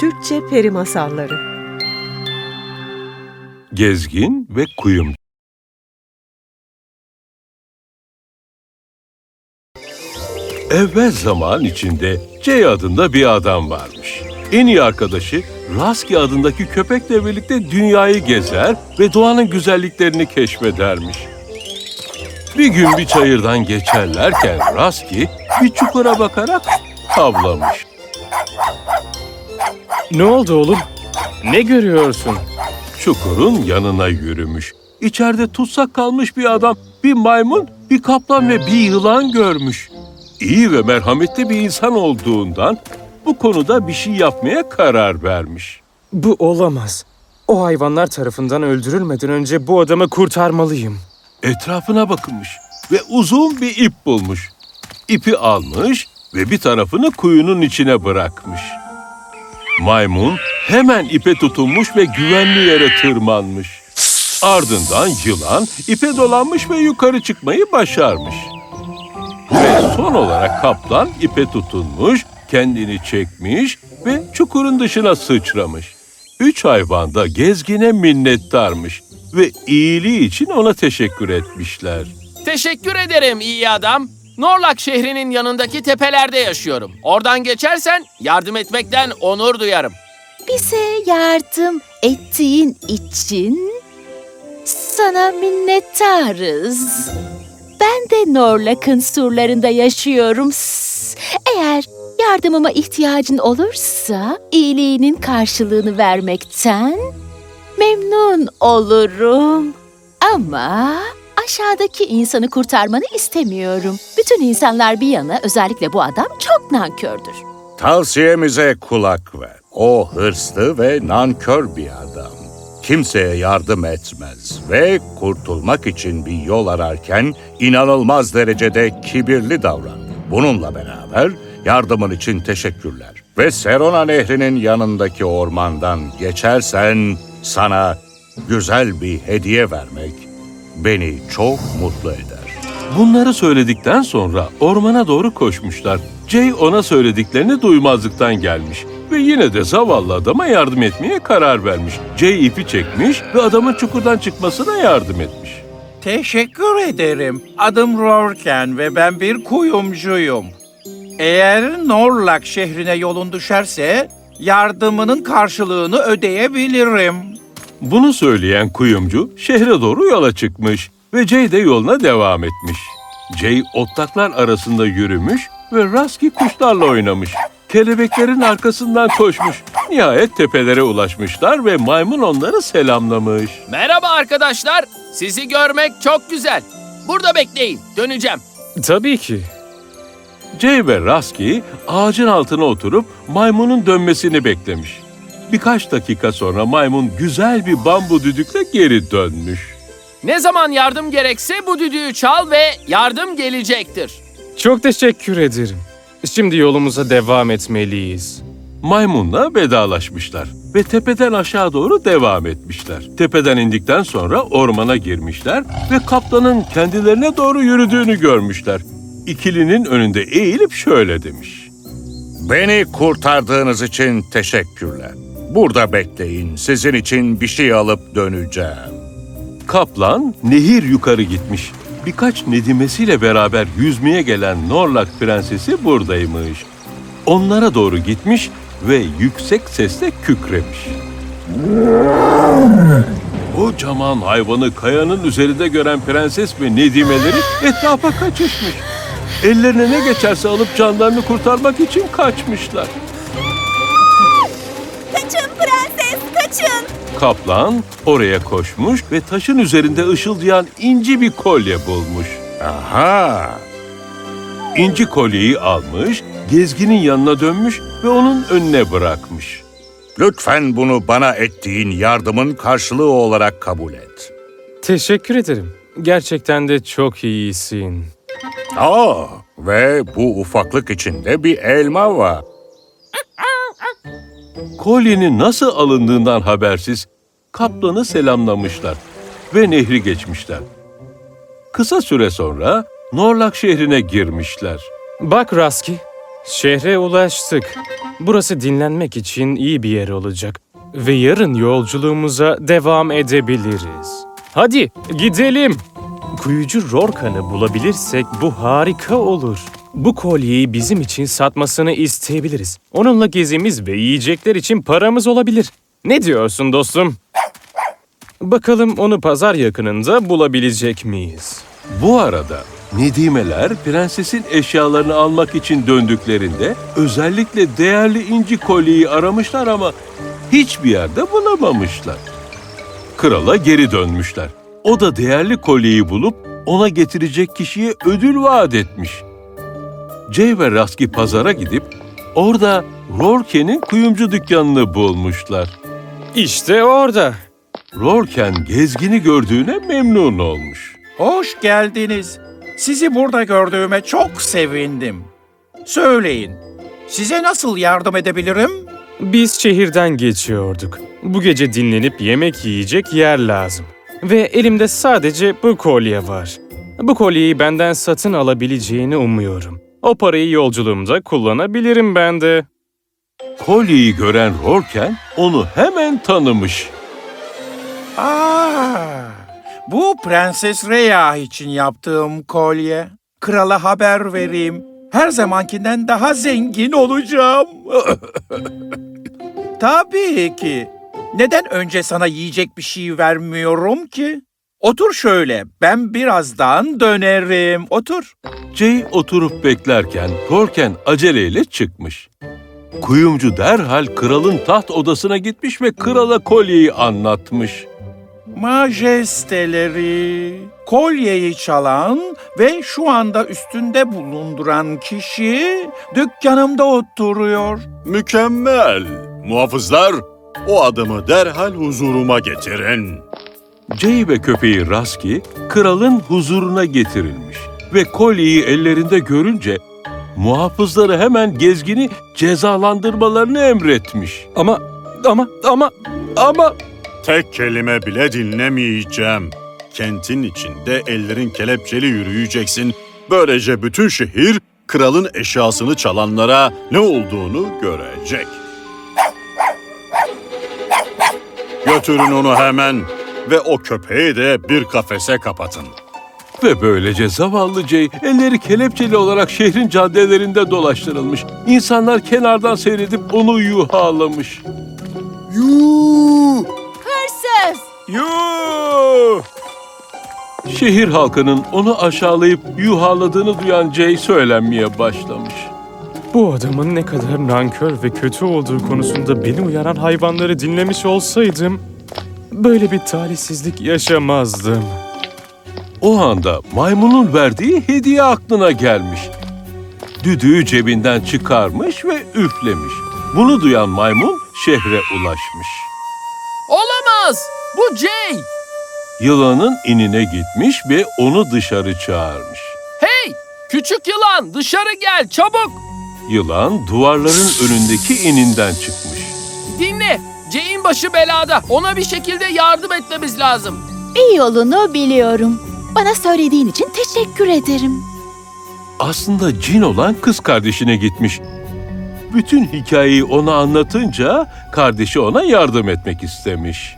Türkçe Peri Masalları Gezgin ve Kuyumcu Evvel zaman içinde Jay adında bir adam varmış. En iyi arkadaşı Raski adındaki köpekle birlikte dünyayı gezer ve doğanın güzelliklerini keşfedermiş. Bir gün bir çayırdan geçerlerken Raski bir çukura bakarak havlamış. Ne oldu oğlum? Ne görüyorsun? Çukurun yanına yürümüş. İçeride tutsak kalmış bir adam, bir maymun, bir kaplan ve bir yılan görmüş. İyi ve merhametli bir insan olduğundan bu konuda bir şey yapmaya karar vermiş. Bu olamaz. O hayvanlar tarafından öldürülmeden önce bu adamı kurtarmalıyım. Etrafına bakınmış ve uzun bir ip bulmuş. İpi almış ve bir tarafını kuyunun içine bırakmış. Maymun hemen ipe tutunmuş ve güvenli yere tırmanmış. Ardından yılan ipe dolanmış ve yukarı çıkmayı başarmış. Ve son olarak kaplan ipe tutunmuş, kendini çekmiş ve çukurun dışına sıçramış. Üç hayvan da gezgine minnettarmış ve iyiliği için ona teşekkür etmişler. Teşekkür ederim iyi adam. Norlak şehrinin yanındaki tepelerde yaşıyorum. Oradan geçersen yardım etmekten onur duyarım. Bize yardım ettiğin için sana minnettarız. Ben de Norlak'ın surlarında yaşıyorum. Eğer yardımıma ihtiyacın olursa iyiliğinin karşılığını vermekten memnun olurum. Ama aşağıdaki insanı kurtarmanı istemiyorum. Bütün insanlar bir yana özellikle bu adam çok nankördür. Tavsiyemize kulak ver. O hırslı ve nankör bir adam. Kimseye yardım etmez ve kurtulmak için bir yol ararken inanılmaz derecede kibirli davrandı. Bununla beraber yardımın için teşekkürler. Ve Serona Nehri'nin yanındaki ormandan geçersen sana güzel bir hediye vermek beni çok mutlu eder. Bunları söyledikten sonra ormana doğru koşmuşlar. Jay ona söylediklerini duymazlıktan gelmiş ve yine de zavallı adama yardım etmeye karar vermiş. Jay ipi çekmiş ve adamın çukurdan çıkmasına yardım etmiş. Teşekkür ederim. Adım Rorken ve ben bir kuyumcuyum. Eğer Norlak şehrine yolun düşerse yardımının karşılığını ödeyebilirim. Bunu söyleyen kuyumcu şehre doğru yola çıkmış ve Jay de yoluna devam etmiş. Jay otlaklar arasında yürümüş ve Raski kuşlarla oynamış. Kelebeklerin arkasından koşmuş. Nihayet tepelere ulaşmışlar ve maymun onları selamlamış. Merhaba arkadaşlar. Sizi görmek çok güzel. Burada bekleyin. Döneceğim. Tabii ki. Jay ve Raski ağacın altına oturup maymunun dönmesini beklemiş. Birkaç dakika sonra maymun güzel bir bambu düdükle geri dönmüş. Ne zaman yardım gerekse bu düdüğü çal ve yardım gelecektir. Çok teşekkür ederim. Şimdi yolumuza devam etmeliyiz. Maymunla vedalaşmışlar ve tepeden aşağı doğru devam etmişler. Tepeden indikten sonra ormana girmişler ve kaplanın kendilerine doğru yürüdüğünü görmüşler. İkilinin önünde eğilip şöyle demiş. Beni kurtardığınız için teşekkürler. Burada bekleyin. Sizin için bir şey alıp döneceğim. Kaplan nehir yukarı gitmiş. Birkaç nedimesiyle beraber yüzmeye gelen Norlak prensesi buradaymış. Onlara doğru gitmiş ve yüksek sesle kükremiş. Kocaman hayvanı kayanın üzerinde gören prenses ve nedimeleri etrafa kaçışmış. Ellerine ne geçerse alıp canlarını kurtarmak için kaçmışlar. Kaplan oraya koşmuş ve taşın üzerinde ışıldayan inci bir kolye bulmuş. Aha! İnci kolyeyi almış, gezginin yanına dönmüş ve onun önüne bırakmış. Lütfen bunu bana ettiğin yardımın karşılığı olarak kabul et. Teşekkür ederim. Gerçekten de çok iyisin. Aa, ve bu ufaklık içinde bir elma var. Kolyenin nasıl alındığından habersiz kaplanı selamlamışlar ve nehri geçmişler. Kısa süre sonra Norlak şehrine girmişler. Bak Raski, Şehre ulaştık. Burası dinlenmek için iyi bir yer olacak. Ve yarın yolculuğumuza devam edebiliriz. Hadi gidelim. Kuyucu Rorkan'ı bulabilirsek bu harika olur. Bu kolyeyi bizim için satmasını isteyebiliriz. Onunla gezimiz ve yiyecekler için paramız olabilir. Ne diyorsun dostum? Bakalım onu pazar yakınında bulabilecek miyiz? Bu arada Nedimeler prensesin eşyalarını almak için döndüklerinde özellikle değerli inci kolyeyi aramışlar ama hiçbir yerde bulamamışlar. Krala geri dönmüşler. O da değerli kolyeyi bulup ona getirecek kişiye ödül vaat etmiş. Jay ve Rasky pazara gidip orada Rorke'nin kuyumcu dükkanını bulmuşlar. İşte orada. Rorken gezgini gördüğüne memnun olmuş. Hoş geldiniz. Sizi burada gördüğüme çok sevindim. Söyleyin, size nasıl yardım edebilirim? Biz şehirden geçiyorduk. Bu gece dinlenip yemek yiyecek yer lazım. Ve elimde sadece bu kolye var. Bu kolyeyi benden satın alabileceğini umuyorum. O parayı yolculuğumda kullanabilirim ben de. Kolyeyi gören Rorken onu hemen tanımış. Aa, bu Prenses Rhea için yaptığım kolye. Krala haber vereyim. Her zamankinden daha zengin olacağım. Tabii ki. Neden önce sana yiyecek bir şey vermiyorum ki? Otur şöyle, ben birazdan dönerim. Otur. Jay oturup beklerken Rorken aceleyle çıkmış. Kuyumcu derhal kralın taht odasına gitmiş ve krala kolyeyi anlatmış. Majesteleri, kolyeyi çalan ve şu anda üstünde bulunduran kişi dükkanımda oturuyor. Mükemmel. Muhafızlar, o adamı derhal huzuruma getirin. Jay ve köpeği Rasky kralın huzuruna getirilmiş ve kolyeyi ellerinde görünce muhafızları hemen gezgini cezalandırmalarını emretmiş. Ama, ama, ama, ama... Tek kelime bile dinlemeyeceğim. Kentin içinde ellerin kelepçeli yürüyeceksin. Böylece bütün şehir kralın eşyasını çalanlara ne olduğunu görecek. Götürün onu hemen ve o köpeği de bir kafese kapatın. Ve böylece zavallı Jay elleri kelepçeli olarak şehrin caddelerinde dolaştırılmış. İnsanlar kenardan seyredip onu yuhalamış. Hırsız! Yuh! Şehir halkının onu aşağılayıp yuhaladığını duyan Jay söylenmeye başlamış. Bu adamın ne kadar nankör ve kötü olduğu konusunda beni uyaran hayvanları dinlemiş olsaydım... ...böyle bir talihsizlik yaşamazdım. O anda maymunun verdiği hediye aklına gelmiş. Düdüğü cebinden çıkarmış ve üflemiş. Bunu duyan maymun şehre ulaşmış. Olamaz! Bu Jay! Yılanın inine gitmiş ve onu dışarı çağırmış. Hey! Küçük yılan dışarı gel çabuk! Yılan duvarların önündeki ininden çıkmış. Jay'in başı belada. Ona bir şekilde yardım etmemiz lazım. Bir yolunu biliyorum. Bana söylediğin için teşekkür ederim. Aslında cin olan kız kardeşine gitmiş. Bütün hikayeyi ona anlatınca kardeşi ona yardım etmek istemiş.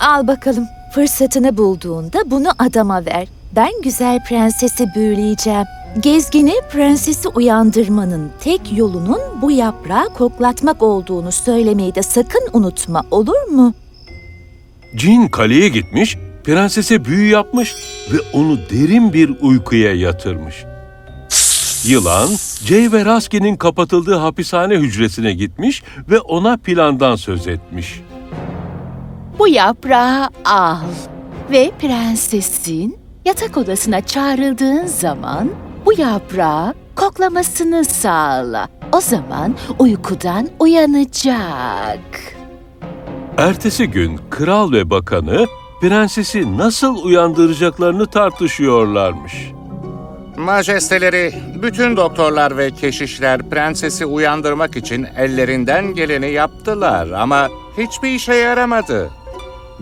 Al bakalım. Fırsatını bulduğunda bunu adama ver. Ben güzel prensesi büyüleyeceğim. Gezgini prensesi uyandırmanın tek yolunun bu yaprağı koklatmak olduğunu söylemeyi de sakın unutma olur mu? Cin kaleye gitmiş, prensese büyü yapmış ve onu derin bir uykuya yatırmış. Yılan, Jay ve Rasky'nin kapatıldığı hapishane hücresine gitmiş ve ona plandan söz etmiş. Bu yaprağı al ve prensesin yatak odasına çağrıldığın zaman bu yaprağı koklamasını sağla. O zaman uykudan uyanacak. Ertesi gün kral ve bakanı prensesi nasıl uyandıracaklarını tartışıyorlarmış. Majesteleri, bütün doktorlar ve keşişler prensesi uyandırmak için ellerinden geleni yaptılar ama hiçbir işe yaramadı.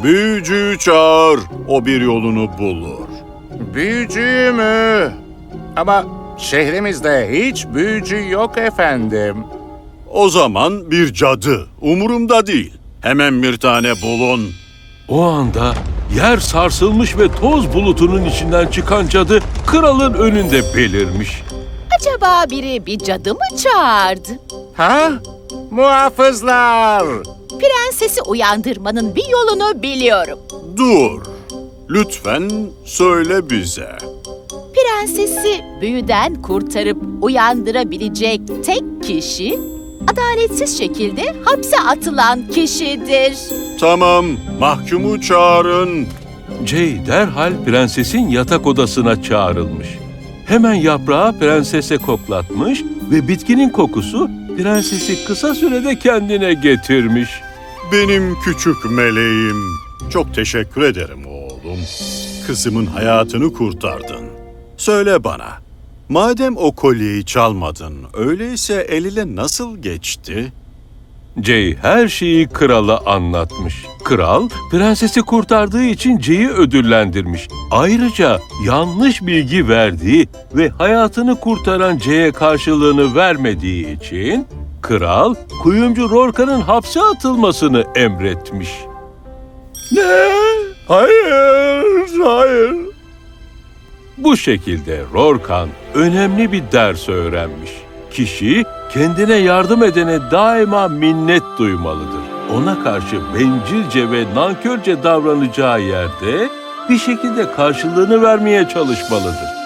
Büyücüyü çağır, o bir yolunu bulur. Büyücü mü? Ama Şehrimizde hiç büyücü yok efendim. O zaman bir cadı. Umurumda değil. Hemen bir tane bulun. O anda yer sarsılmış ve toz bulutunun içinden çıkan cadı kralın önünde belirmiş. Acaba biri bir cadı mı çağırdı? Ha? Muhafızlar! Prensesi uyandırmanın bir yolunu biliyorum. Dur. Lütfen söyle bize. Prensesi büyüden kurtarıp uyandırabilecek tek kişi adaletsiz şekilde hapse atılan kişidir. Tamam, mahkumu çağırın. Jay derhal prensesin yatak odasına çağrılmış. Hemen yaprağı prensese koklatmış ve bitkinin kokusu prensesi kısa sürede kendine getirmiş. Benim küçük meleğim. Çok teşekkür ederim oğlum. Kızımın hayatını kurtardın. Söyle bana, madem o kolyeyi çalmadın, öyleyse eline nasıl geçti? Jay her şeyi krala anlatmış. Kral, prensesi kurtardığı için Jay'i ödüllendirmiş. Ayrıca yanlış bilgi verdiği ve hayatını kurtaran Jay'e karşılığını vermediği için kral, kuyumcu Rorka'nın hapse atılmasını emretmiş. Ne? Hayır, hayır. Bu şekilde Rorkan önemli bir ders öğrenmiş. Kişi kendine yardım edene daima minnet duymalıdır. Ona karşı bencilce ve nankörce davranacağı yerde bir şekilde karşılığını vermeye çalışmalıdır.